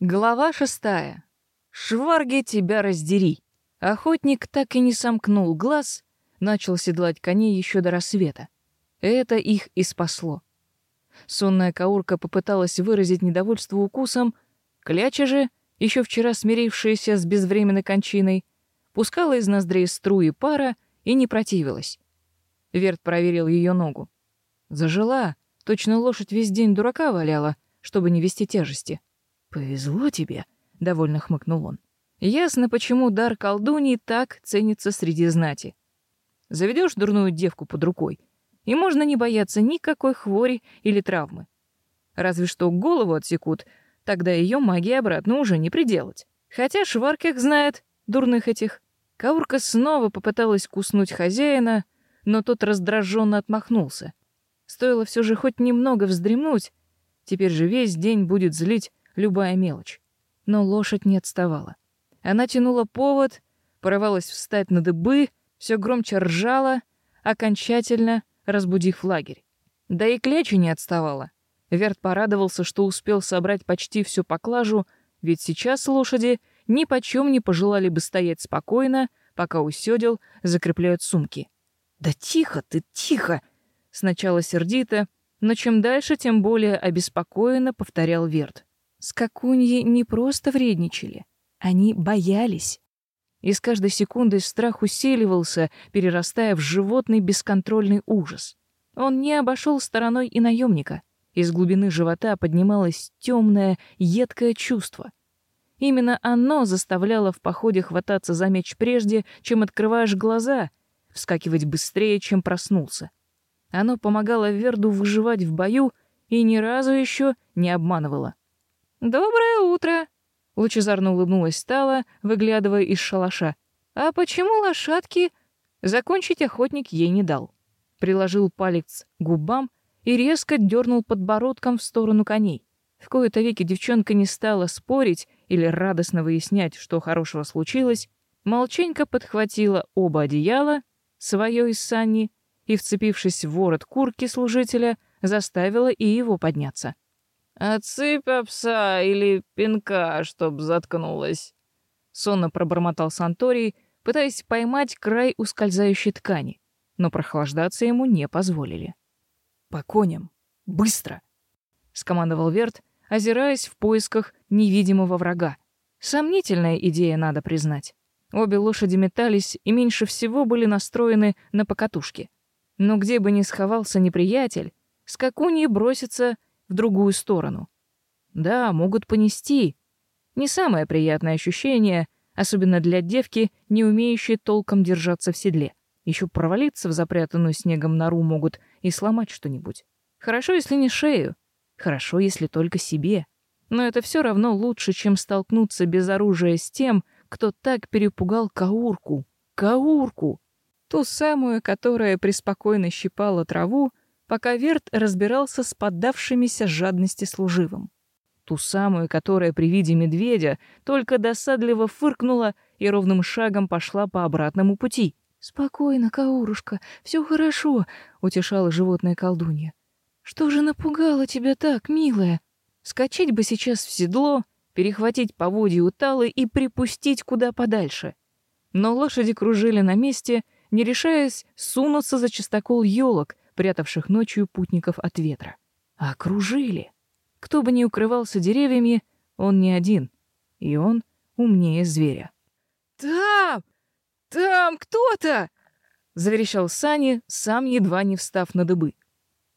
Глава шестая. Шварги тебя раздери. Охотник так и не сомкнул глаз, начал седлать коней еще до рассвета. Это их и спасло. Сонная каурка попыталась выразить недовольство укусом, кляча же, еще вчера смирившаяся с безвременной кончиной, пускала из ноздрей струи пара и не противилась. Верт проверил ее ногу. Зажила, точно лошадь весь день дурака валяла, чтобы не вести тяжести. «Повезло тебе», — довольно хмыкнул он. «Ясно, почему дар колдуньи так ценится среди знати. Заведешь дурную девку под рукой, и можно не бояться никакой хвори или травмы. Разве что голову отсекут, тогда ее магии обратно уже не приделать. Хотя Шварких знает, дурных этих. Каурка снова попыталась куснуть хозяина, но тот раздраженно отмахнулся. Стоило все же хоть немного вздремнуть, теперь же весь день будет злить любая мелочь. Но лошадь не отставала. Она тянула повод, порывалась встать на дыбы, все громче ржала, окончательно разбудив лагерь. Да и кляча не отставала. Верт порадовался, что успел собрать почти всю поклажу, ведь сейчас лошади ни почем не пожелали бы стоять спокойно, пока у сёдел закрепляют сумки. «Да тихо ты, тихо!» Сначала сердито, но чем дальше, тем более обеспокоенно повторял Верт. Скакуньи не просто вредничали, они боялись. И с каждой секундой страх усиливался, перерастая в животный бесконтрольный ужас. Он не обошел стороной и наемника. Из глубины живота поднималось темное, едкое чувство. Именно оно заставляло в походе хвататься за меч прежде, чем открываешь глаза, вскакивать быстрее, чем проснулся. Оно помогало Верду выживать в бою и ни разу еще не обманывало. «Доброе утро!» — лучезарно улыбнулась Стала, выглядывая из шалаша. «А почему лошадки...» Закончить охотник ей не дал. Приложил палец к губам и резко дернул подбородком в сторону коней. В кои-то веки девчонка не стала спорить или радостно выяснять, что хорошего случилось, молченько подхватила оба одеяла, свое из сани, и, вцепившись в ворот куртки служителя, заставила и его подняться. «Отсыпь пса или пинка, чтоб заткнулась», — сонно пробормотал Санторий, пытаясь поймать край ускользающей ткани, но прохлаждаться ему не позволили. «По коням! Быстро!» — скомандовал Верт, озираясь в поисках невидимого врага. Сомнительная идея, надо признать. Обе лошади метались и меньше всего были настроены на покатушки. Но где бы ни сховался неприятель, скакуньи бросятся в другую сторону. Да, могут понести. Не самое приятное ощущение, особенно для девки, не умеющей толком держаться в седле. Еще провалиться в запрятанную снегом нору могут и сломать что-нибудь. Хорошо, если не шею. Хорошо, если только себе. Но это все равно лучше, чем столкнуться без оружия с тем, кто так перепугал Каурку. Каурку! Ту самую, которая преспокойно щипала траву, пока Верт разбирался с поддавшимися жадности служивым. Ту самую, которая при виде медведя только досадливо фыркнула и ровным шагом пошла по обратному пути. «Спокойно, Каурушка, все хорошо», — утешала животное колдунья. «Что же напугало тебя так, милая? Скачать бы сейчас в седло, перехватить поводья у Талы и припустить куда подальше». Но лошади кружили на месте, не решаясь сунуться за чистокол елок, прятавших ночью путников от ветра. Окружили. Кто бы ни укрывался деревьями, он не один, и он умнее зверя. «Там! Там кто-то!» — заверещал Сани, сам едва не встав на дыбы.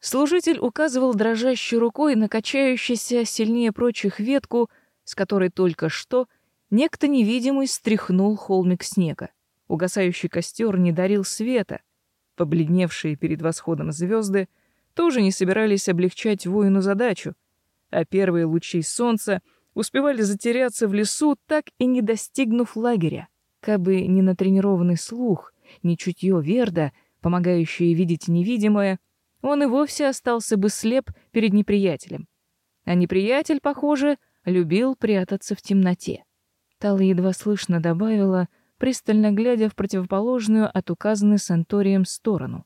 Служитель указывал дрожащей рукой на качающуюся сильнее прочих ветку, с которой только что некто невидимый стряхнул холмик снега. Угасающий костер не дарил света, Побледневшие перед восходом звезды тоже не собирались облегчать воину задачу, а первые лучи солнца успевали затеряться в лесу, так и не достигнув лагеря. Кабы не натренированный слух, не чутье Верда, помогающее видеть невидимое, он и вовсе остался бы слеп перед неприятелем. А неприятель, похоже, любил прятаться в темноте. Тала едва слышно добавила — пристально глядя в противоположную от указанной Санторием сторону.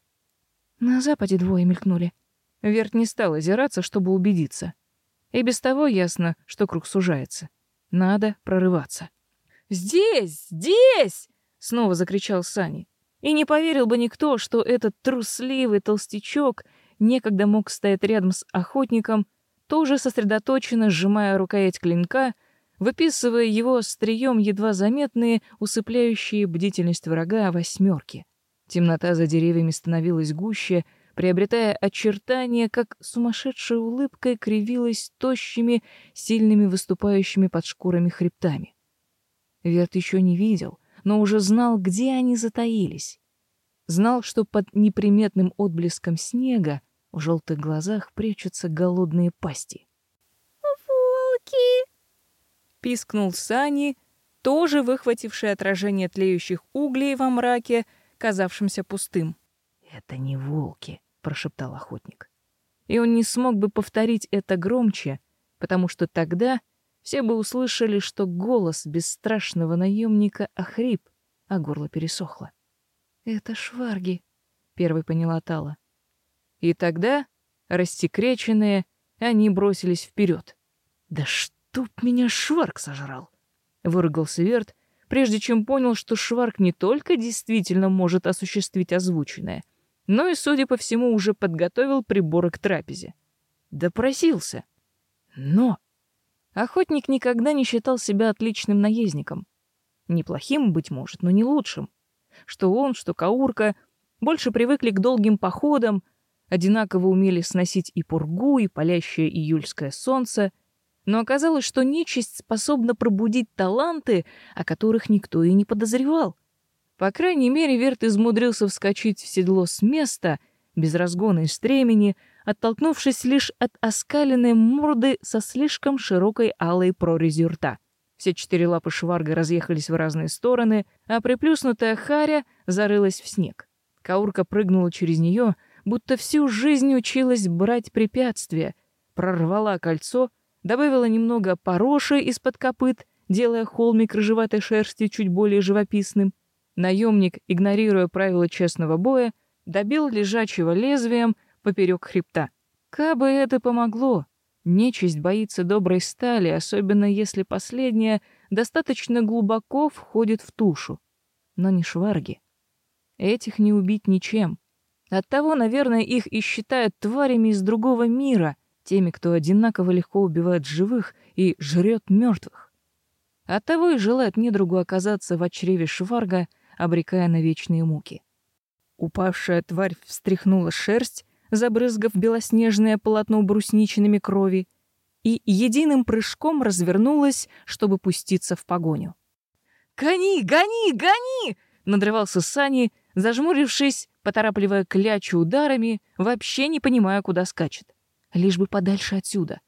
На западе двое мелькнули. Верт не стал озираться, чтобы убедиться. И без того ясно, что круг сужается. Надо прорываться. «Здесь! Здесь!» — снова закричал Сани. И не поверил бы никто, что этот трусливый толстячок некогда мог стоять рядом с охотником, тоже сосредоточенно сжимая рукоять клинка, выписывая его острием едва заметные, усыпляющие бдительность врага восьмерки. Темнота за деревьями становилась гуще, приобретая очертания, как сумасшедшая улыбка кривилась тощими, сильными выступающими под шкурами хребтами. Верт еще не видел, но уже знал, где они затаились. Знал, что под неприметным отблеском снега в желтых глазах прячутся голодные пасти. «Волки!» — пискнул Сани, тоже выхвативший отражение тлеющих углей во мраке, казавшимся пустым. «Это не волки», — прошептал охотник. И он не смог бы повторить это громче, потому что тогда все бы услышали, что голос бесстрашного наемника охрип, а горло пересохло. «Это шварги», — первой поняла Тала. И тогда, растекреченные, они бросились вперед. «Да чтоб меня шварг сожрал!» — выругался Верт, прежде чем понял, что шварг не только действительно может осуществить озвученное, но и, судя по всему, уже подготовил приборы к трапезе. Допросился. Но Охотник никогда не считал себя отличным наездником. Неплохим, быть может, но не лучшим. Что он, что Каурка больше привыкли к долгим походам, одинаково умели сносить и пургу, и палящее июльское солнце, но оказалось, что нечисть способна пробудить таланты, о которых никто и не подозревал. По крайней мере, Верт измудрился вскочить в седло с места, без разгона и стремени, оттолкнувшись лишь от оскаленной морды со слишком широкой алой прорезью рта. Все четыре лапы шварга разъехались в разные стороны, а приплюснутая харя зарылась в снег. Каурка прыгнула через нее, будто всю жизнь училась брать препятствия, прорвала кольцо, добавила немного пороши из-под копыт, делая холмик рыжеватой шерсти чуть более живописным. Наемник, игнорируя правила честного боя, добил лежачего лезвием поперек хребта. Кабы это помогло. Нечисть боится доброй стали, особенно если последняя достаточно глубоко входит в тушу. Но не шварги. Этих не убить ничем. Оттого, наверное, их и считают тварями из другого мира, теми, кто одинаково легко убивает живых и жрет мертвых. Оттого и желает недругу оказаться в чреве шварга, обрекая на вечные муки. Упавшая тварь встряхнула шерсть, забрызгав белоснежное полотно брусничными крови, и единым прыжком развернулась, чтобы пуститься в погоню. «Гони, гони, гони!» — надрывался Сани, зажмурившись, поторапливая клячу ударами, вообще не понимая, куда скачет. Лишь бы подальше отсюда.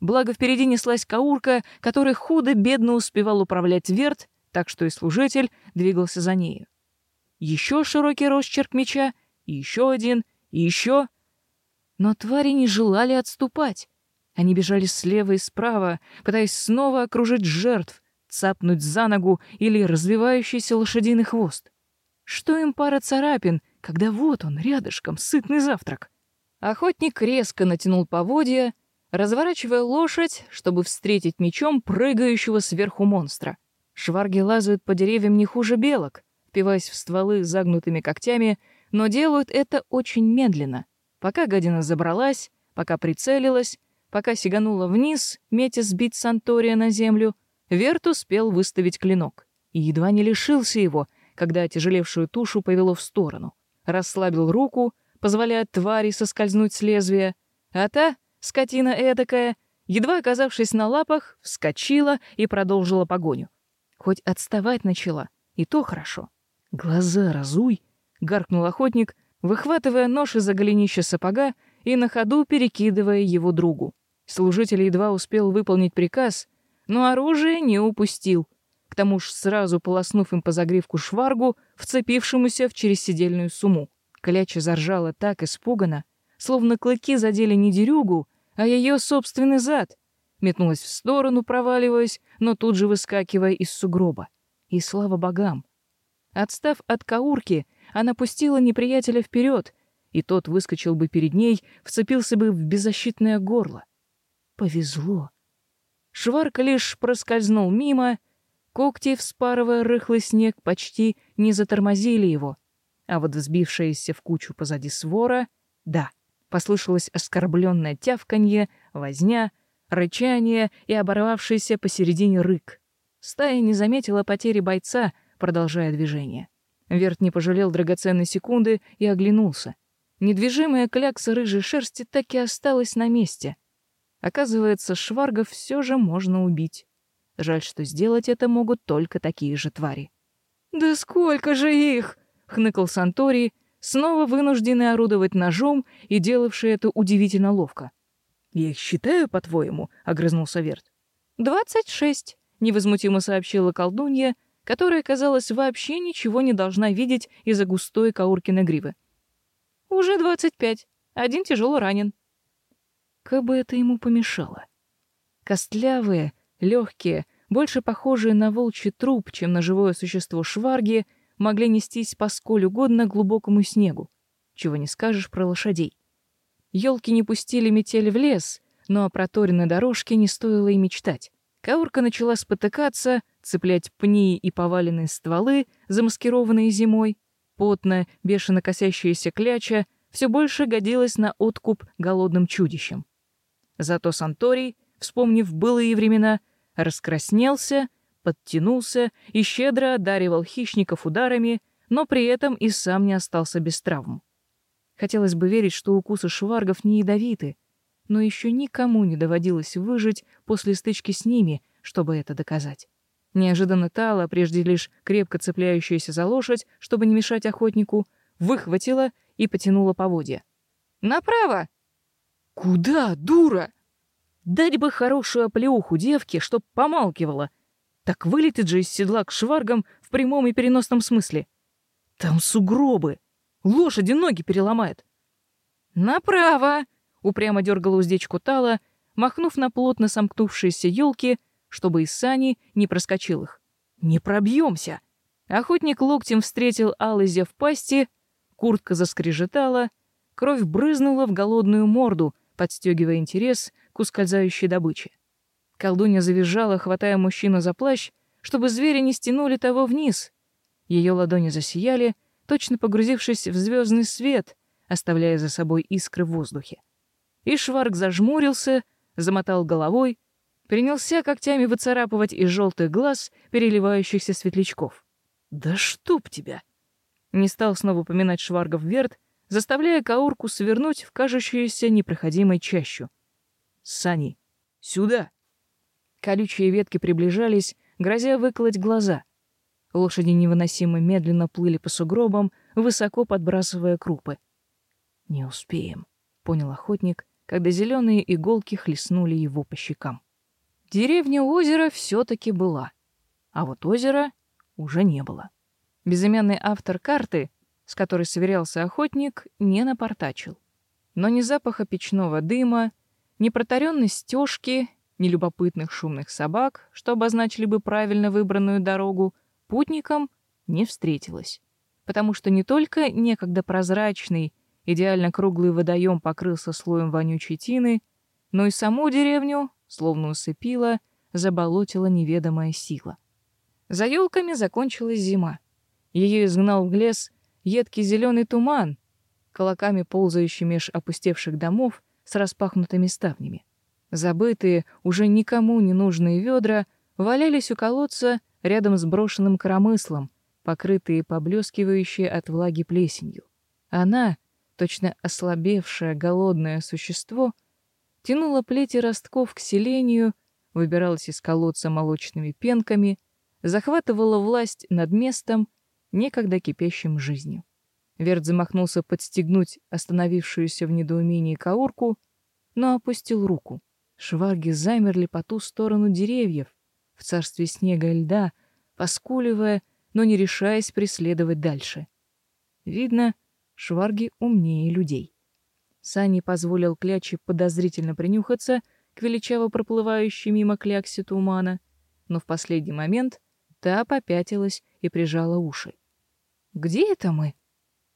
Благо впереди неслась каурка, которая худо-бедно успевал управлять верт, так что и служитель двигался за нею. Еще широкий росчерк меча, и еще один, и еще. Но твари не желали отступать. Они бежали слева и справа, пытаясь снова окружить жертв, цапнуть за ногу или развивающийся лошадиный хвост. Что им пара царапин, когда вот он, рядышком, сытный завтрак? Охотник резко натянул поводья, разворачивая лошадь, чтобы встретить мечом прыгающего сверху монстра. Шварги лазают по деревьям не хуже белок, впиваясь в стволы загнутыми когтями, но делают это очень медленно — Пока гадина забралась, пока прицелилась, пока сиганула вниз, метя сбить Сантория на землю, Верт успел выставить клинок и едва не лишился его, когда отяжелевшую тушу повело в сторону. Расслабил руку, позволяя твари соскользнуть с лезвия, а та, скотина эдакая, едва оказавшись на лапах, вскочила и продолжила погоню. Хоть отставать начала, и то хорошо. «Глаза разуй!» — гаркнул охотник, выхватывая нож из-за голенища сапога и на ходу перекидывая его другу. Служитель едва успел выполнить приказ, но оружие не упустил, к тому ж сразу полоснув им по загривку шваргу, вцепившемуся в чересидельную сумму. Кляча заржала так испуганно, словно клыки задели не дерюгу, а ее собственный зад. Метнулась в сторону, проваливаясь, но тут же выскакивая из сугроба. И слава богам! Отстав от каурки, она пустила неприятеля вперед, и тот выскочил бы перед ней, вцепился бы в беззащитное горло. Повезло. Шварк лишь проскользнул мимо, когти, вспарывая рыхлый снег, почти не затормозили его. А вот взбившаяся в кучу позади свора — да, послышалось оскорбленное тявканье, возня, рычание и оборвавшийся посередине рык. Стая не заметила потери бойца, продолжая движение. Верт не пожалел драгоценной секунды и оглянулся. Недвижимая клякса рыжей шерсти так и осталась на месте. Оказывается, шваргов все же можно убить. Жаль, что сделать это могут только такие же твари. «Да сколько же их!» — хныкал Сантори, снова вынужденный орудовать ножом и делавший это удивительно ловко. «Я их считаю, по-твоему?» — огрызнулся Верт. «Двадцать шесть», — невозмутимо сообщила колдунья, которая, казалось, вообще ничего не должна видеть из-за густой кауркиной гривы. «Уже двадцать пять. Один тяжело ранен». Как бы это ему помешало? Костлявые, легкие, больше похожие на волчий труп, чем на живое существо шварги, могли нестись по сколь угодно глубокому снегу. Чего не скажешь про лошадей. Ёлки не пустили метель в лес, но о проторенной дорожке не стоило и мечтать. Каурка начала спотыкаться, цеплять пни и поваленные стволы, замаскированные зимой. Потная, бешено косящаяся кляча все больше годилась на откуп голодным чудищам. Зато Санторий, вспомнив былые времена, раскраснелся, подтянулся и щедро одаривал хищников ударами, но при этом и сам не остался без травм. Хотелось бы верить, что укусы шваргов не ядовиты, но еще никому не доводилось выжить после стычки с ними, чтобы это доказать. Неожиданно Тала, прежде лишь крепко цепляющаяся за лошадь, чтобы не мешать охотнику, выхватила и потянула поводья. «Направо!» «Куда, дура?» Дать бы хорошую оплеуху девке, чтоб помалкивала. Так вылетит же из седла к шваргам в прямом и переносном смысле. Там сугробы. Лошади ноги переломает. «Направо!» — упрямо дергала уздечку Тала, махнув на плотно сомкнувшиеся елки, чтобы из сани не проскочил их. «Не пробьемся!» Охотник локтем встретил Алызя в пасти, куртка заскрежетала, кровь брызнула в голодную морду, подстегивая интерес к ускользающей добыче. Колдунья завизжала, хватая мужчину за плащ, чтобы звери не стянули того вниз. Ее ладони засияли, точно погрузившись в звездный свет, оставляя за собой искры в воздухе. И Шварк зажмурился, замотал головой, принялся когтями выцарапывать из желтых глаз переливающихся светлячков. «Да чтоб тебя!» Не стал снова упоминать Шваргов Верт, заставляя Каурку свернуть в кажущуюся непроходимой чащу. «Сани, сюда!» Колючие ветки приближались, грозя выколоть глаза. Лошади невыносимо медленно плыли по сугробам, высоко подбрасывая крупы. «Не успеем», — понял охотник, когда зеленые иголки хлестнули его по щекам. Деревня озера все-таки была, а вот озера уже не было. Безымянный автор карты, с которой сверялся охотник, не напортачил. Но ни запаха печного дыма, ни протаренной стежки, ни любопытных шумных собак, что обозначили бы правильно выбранную дорогу, путникам не встретилось. Потому что не только некогда прозрачный, идеально круглый водоем покрылся слоем вонючей тины, но и саму деревню, словно усыпила, заболотила неведомая сила. За елками закончилась зима. Ее изгнал в лес едкий зеленый туман, колоками ползающий меж опустевших домов с распахнутыми ставнями. Забытые, уже никому не нужные ведра валялись у колодца рядом с брошенным коромыслом, покрытые поблескивающие от влаги плесенью. Она, точно ослабевшее голодное существо, тянула плети ростков к селению, выбиралась из колодца молочными пенками, захватывала власть над местом, некогда кипящим жизнью. Верт замахнулся подстегнуть остановившуюся в недоумении каурку, но опустил руку. Шварги замерли по ту сторону деревьев, в царстве снега и льда, поскуливая, но не решаясь преследовать дальше. Видно, шварги умнее людей. Сани позволил кляче подозрительно принюхаться к величаво проплывающей мимо кляксе тумана, но в последний момент та попятилась и прижала уши. «Где это мы?»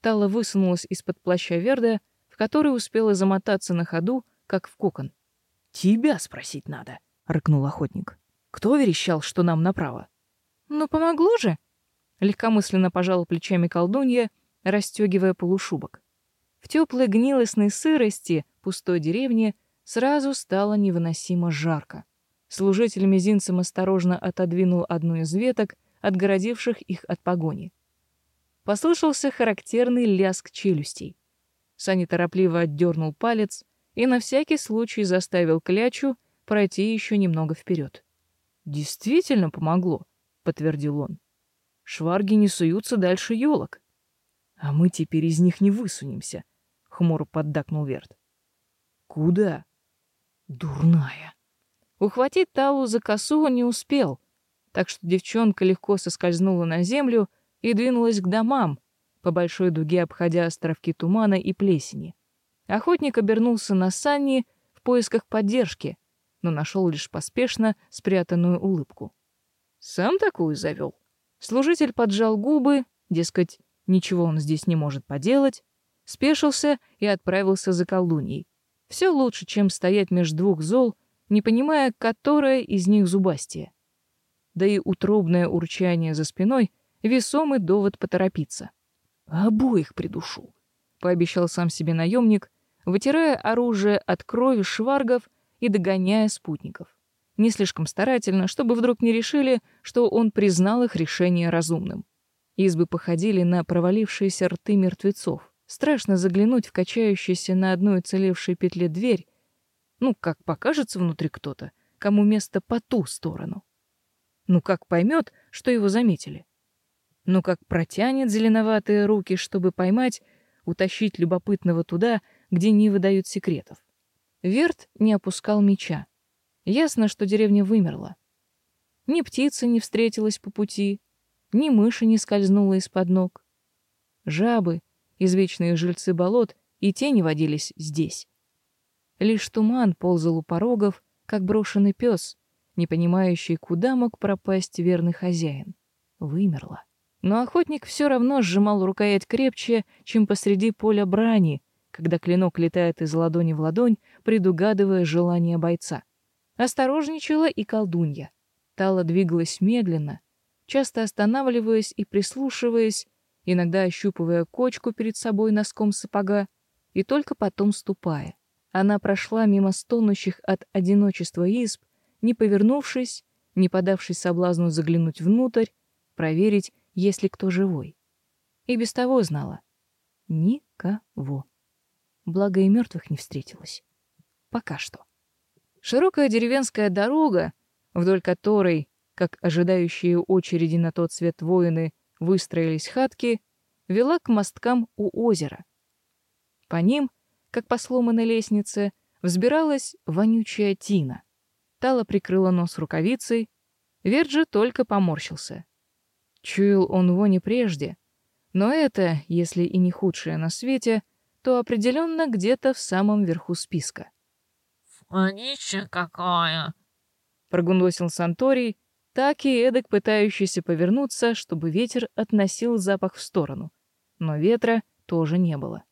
Тала высунулась из-под плаща Верда, в который успела замотаться на ходу, как в кокон. «Тебя спросить надо», рыкнул охотник. Кто верещал, что нам направо? Ну помогло же, легкомысленно пожала плечами колдунья, расстегивая полушубок. В теплой гнилостной сырости пустой деревни сразу стало невыносимо жарко. Служитель мизинцем осторожно отодвинул одну из веток, отгородивших их от погони. Послышался характерный лязг челюстей. Сани торопливо отдернул палец и на всякий случай заставил клячу пройти еще немного вперед. Действительно помогло, подтвердил он. Шварги не суются дальше елок. А мы теперь из них не высунемся, хмуро поддакнул Верт. Куда? Дурная. Ухватить Талу за косу он не успел, так что девчонка легко соскользнула на землю и двинулась к домам, по большой дуге обходя островки тумана и плесени. Охотник обернулся на Санни в поисках поддержки, но нашел лишь поспешно спрятанную улыбку. Сам такую завел. Служитель поджал губы, дескать, ничего он здесь не может поделать, спешился и отправился за колдуньей. Все лучше, чем стоять между двух зол, не понимая, которая из них зубастее. Да и утробное урчание за спиной — весомый довод поторопиться. «Обоих придушу», — пообещал сам себе наемник, вытирая оружие от крови шваргов и догоняя спутников. Не слишком старательно, чтобы вдруг не решили, что он признал их решение разумным. Избы походили на провалившиеся рты мертвецов. Страшно заглянуть в качающуюся на одной уцелевшей петле дверь. Ну, как покажется внутри кто-то, кому место по ту сторону. Ну, как поймет, что его заметили. Ну, как протянет зеленоватые руки, чтобы поймать, утащить любопытного туда, где не выдают секретов. Верт не опускал меча. Ясно, что деревня вымерла. Ни птица не встретилась по пути, ни мыши не скользнула из-под ног. Жабы, извечные жильцы болот, и тени водились здесь. Лишь туман ползал у порогов, как брошенный пес, не понимающий, куда мог пропасть верный хозяин. Вымерла. Но охотник все равно сжимал рукоять крепче, чем посреди поля брани, когда клинок летает из ладони в ладонь, предугадывая желание бойца. Осторожничала и колдунья. Тала двигалась медленно, часто останавливаясь и прислушиваясь, иногда ощупывая кочку перед собой носком сапога, и только потом ступая. Она прошла мимо стонущих от одиночества изб, не повернувшись, не подавшись соблазну заглянуть внутрь, проверить, есть ли кто живой. И без того знала. Никого благо и мертвых не встретилось. Пока что. Широкая деревенская дорога, вдоль которой, как ожидающие очереди на тот свет воины, выстроились хатки, вела к мосткам у озера. По ним, как по сломанной лестнице, взбиралась вонючая тина. Тала прикрыла нос рукавицей, Верджи только поморщился. Чуял он вони прежде, но это, если и не худшее на свете, то определенно где-то в самом верху списка. «Вонища какая!» — прогундосил Санторий, так и эдак пытающийся повернуться, чтобы ветер относил запах в сторону. Но ветра тоже не было.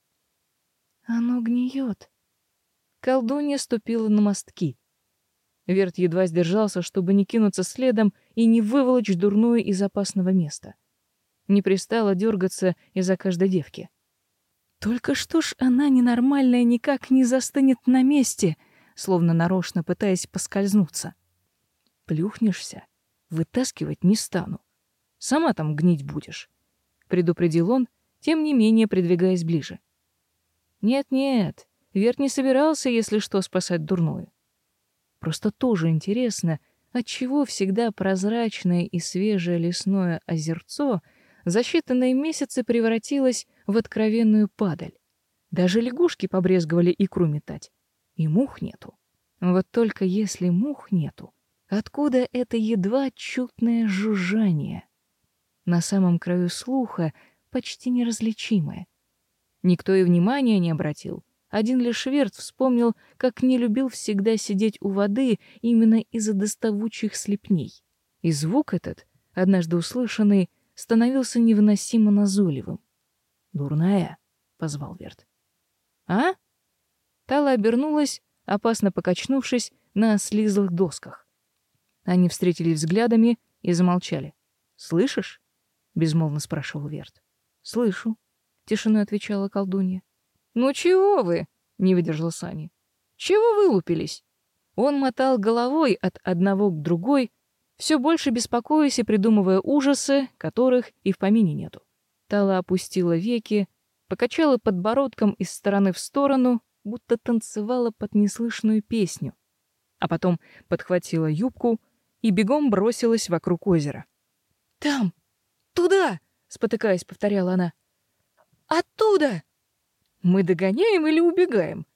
«Оно гниет!» Колдунья ступила на мостки. Верт едва сдержался, чтобы не кинуться следом и не выволочь дурную из опасного места. Не пристало дергаться из-за каждой девки. Только что ж она ненормальная никак не застынет на месте, словно нарочно пытаясь поскользнуться. Плюхнешься, вытаскивать не стану. Сама там гнить будешь, предупредил он, тем не менее придвигаясь ближе. Нет-нет, Верт не собирался, если что, спасать дурную. Просто тоже интересно, отчего всегда прозрачное и свежее лесное озерцо за считанные месяцы превратилось в откровенную падаль. Даже лягушки побрезговали икру метать. И мух нету. Вот только если мух нету, откуда это едва чутное жужжание? На самом краю слуха почти неразличимое. Никто и внимания не обратил. Один лишь Верт вспомнил, как не любил всегда сидеть у воды именно из-за доставучих слепней. И звук этот, однажды услышанный, становился невыносимо назойливым. «Дурная?» — позвал Верт. «А?» Тала обернулась, опасно покачнувшись на слизлых досках. Они встретились взглядами и замолчали. «Слышишь?» — безмолвно спрашивал Верт. «Слышу», — тишиной отвечала колдунья. «Ну чего вы?» — не выдержала Сани. «Чего вылупились?» Он мотал головой от одного к другой, все больше беспокоясь и придумывая ужасы, которых и в помине нету. Тала опустила веки, покачала подбородком из стороны в сторону, будто танцевала под неслышную песню, а потом подхватила юбку и бегом бросилась вокруг озера. «Там! Туда!» — спотыкаясь, повторяла она. «Оттуда!» «Мы догоняем или убегаем?»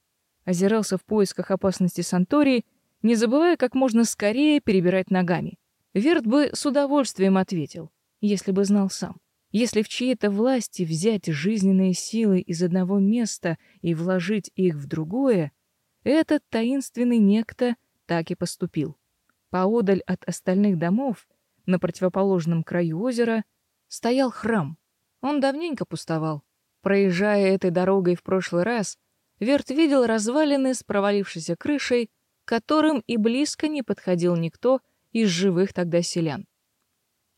Озирался в поисках опасности Сантории, не забывая как можно скорее перебирать ногами. Верт бы с удовольствием ответил, если бы знал сам. Если в чьей-то власти взять жизненные силы из одного места и вложить их в другое, этот таинственный некто так и поступил. Поодаль от остальных домов, на противоположном краю озера, стоял храм. Он давненько пустовал. Проезжая этой дорогой в прошлый раз, Верт видел развалины с провалившейся крышей, которым и близко не подходил никто из живых тогда селян.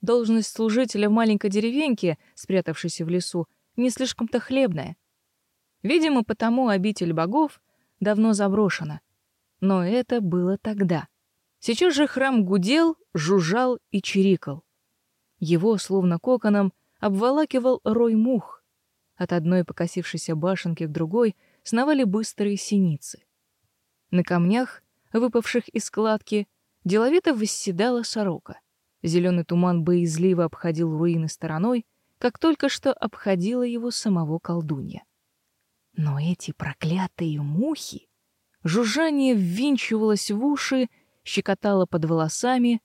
Должность служителя в маленькой деревеньке, спрятавшейся в лесу, не слишком-то хлебная. Видимо, потому обитель богов давно заброшена. Но это было тогда. Сейчас же храм гудел, жужжал и чирикал. Его, словно коконом, обволакивал рой мух. От одной покосившейся башенки к другой сновали быстрые синицы. На камнях, выпавших из складки, деловито восседала сорока. Зеленый туман боязливо обходил руины стороной, как только что обходила его самого колдунья. Но эти проклятые мухи! Жужжание ввинчивалось в уши, щекотало под волосами.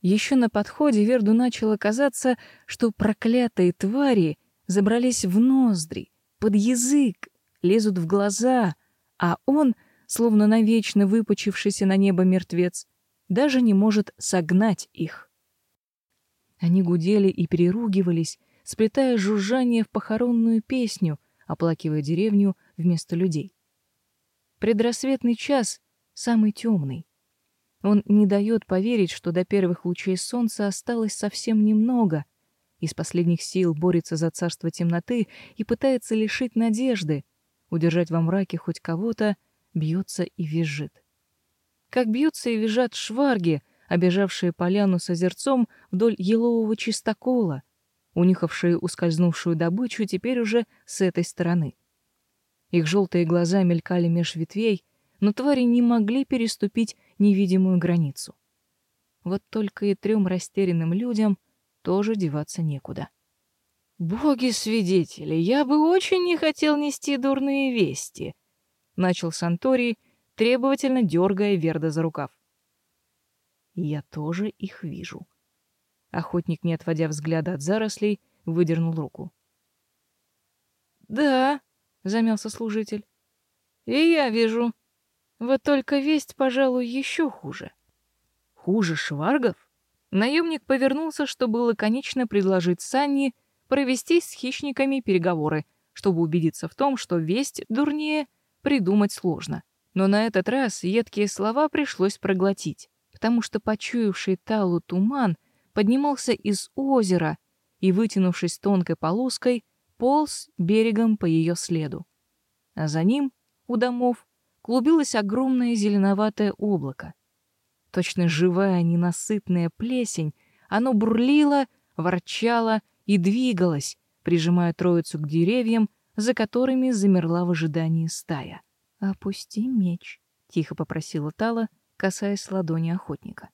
Еще на подходе Верду начало казаться, что проклятые твари забрались в ноздри, под язык, лезут в глаза, а он, словно навечно выпучившийся на небо мертвец, даже не может согнать их. Они гудели и переругивались, сплетая жужжание в похоронную песню, оплакивая деревню вместо людей. Предрассветный час самый темный. Он не дает поверить, что до первых лучей солнца осталось совсем немного. Из последних сил борется за царство темноты и пытается лишить надежды, удержать во мраке хоть кого-то, бьется и визжит. Как бьются и визжат шварги, обежавшие поляну с озерцом вдоль елового чистокола, унюхавшие ускользнувшую добычу теперь уже с этой стороны. Их желтые глаза мелькали меж ветвей, но твари не могли переступить невидимую границу. Вот только и трем растерянным людям тоже деваться некуда. «Боги-свидетели, я бы очень не хотел нести дурные вести», — начал Санторий, требовательно дергая Верда за рукав. Я тоже их вижу. Охотник, не отводя взгляда от зарослей, выдернул руку. Да, замялся служитель. И я вижу. Вот только весть, пожалуй, еще хуже. Хуже шваргов? Наемник повернулся, чтобы лаконично предложить Санни провести с хищниками переговоры, чтобы убедиться в том, что весть дурнее придумать сложно. Но на этот раз едкие слова пришлось проглотить потому что почуявший талу туман поднимался из озера и, вытянувшись тонкой полоской, полз берегом по ее следу. А за ним, у домов, клубилось огромное зеленоватое облако. Точно живая ненасытная плесень, оно бурлило, ворчало и двигалось, прижимая троицу к деревьям, за которыми замерла в ожидании стая. «Опусти меч», — тихо попросила Тала, — касаясь ладони охотника.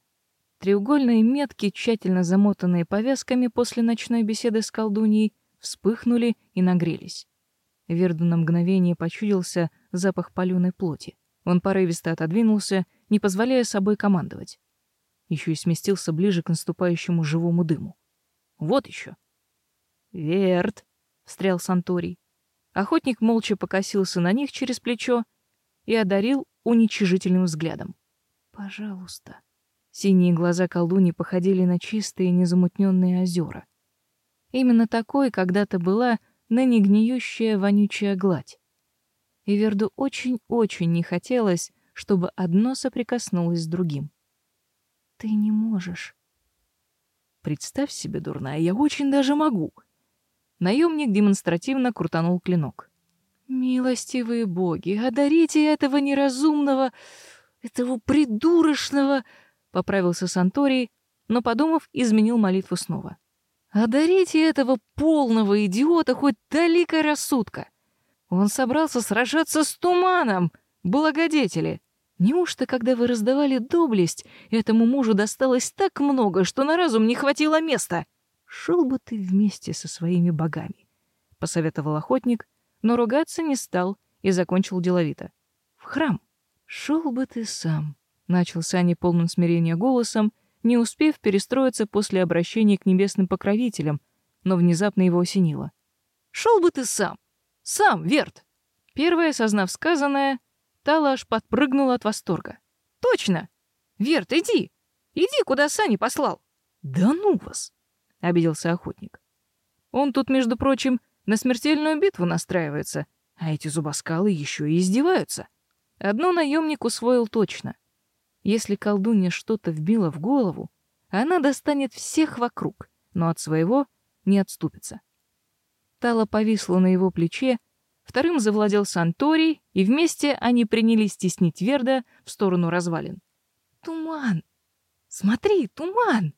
Треугольные метки, тщательно замотанные повязками после ночной беседы с колдуньей, вспыхнули и нагрелись. Верду на мгновение почудился запах паленой плоти. Он порывисто отодвинулся, не позволяя собой командовать. Еще и сместился ближе к наступающему живому дыму. Вот еще. Верт, встрял Санторий. Охотник молча покосился на них через плечо и одарил уничижительным взглядом. Пожалуйста. Синие глаза колдуни походили на чистые незамутненные озера. Именно такой когда-то была ныне гниющая вонючая гладь. И Верду очень-очень не хотелось, чтобы одно соприкоснулось с другим. Ты не можешь. Представь себе, дурная, я очень даже могу. Наемник демонстративно крутанул клинок. Милостивые боги, одарите этого неразумного, этого придурочного, поправился Санторий, но, подумав, изменил молитву снова. Одарите этого полного идиота хоть далеко рассудка. Он собрался сражаться с туманом, благодетели. Неужто, когда вы раздавали доблесть, этому мужу досталось так много, что на разум не хватило места? Шел бы ты вместе со своими богами, — посоветовал охотник, но ругаться не стал и закончил деловито. В храм. Шел бы ты сам, — начал Сани полным смирения голосом, не успев перестроиться после обращения к небесным покровителям, но внезапно его осенило. Шел бы ты сам! Сам, Верт!» Первая, осознав сказанное, Тала аж подпрыгнула от восторга. «Точно! Верт, иди! Иди, куда Сани послал!» «Да ну вас!» — обиделся охотник. «Он тут, между прочим, на смертельную битву настраивается, а эти зубоскалы еще и издеваются. Одно наемник усвоил точно. Если колдунья что-то вбила в голову, она достанет всех вокруг, но от своего не отступится. Тала повисла на его плече, вторым завладел Санторий, и вместе они принялись теснить Верда в сторону развалин. «Туман! Смотри, туман!»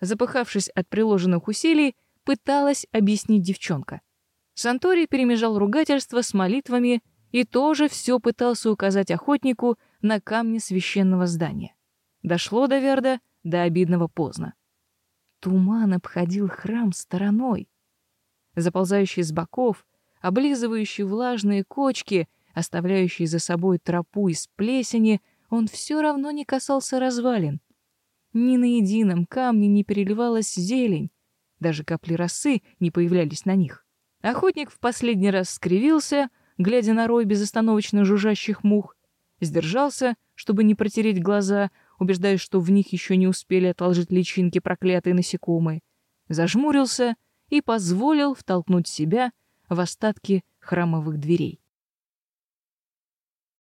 Запыхавшись от приложенных усилий, пыталась объяснить девчонка. Санторий перемежал ругательство с молитвами и тоже все пытался указать охотнику на камни священного здания. Дошло до Верда до обидного поздно. Туман обходил храм стороной, заползающий с боков, облизывающий влажные кочки, оставляющий за собой тропу из плесени, он все равно не касался развалин. Ни на едином камне не переливалась зелень, даже капли росы не появлялись на них. Охотник в последний раз скривился, глядя на рой безостановочно жужжащих мух, сдержался, чтобы не протереть глаза, убеждаясь, что в них еще не успели отложить личинки проклятые насекомые, зажмурился и позволил втолкнуть себя в остатки храмовых дверей.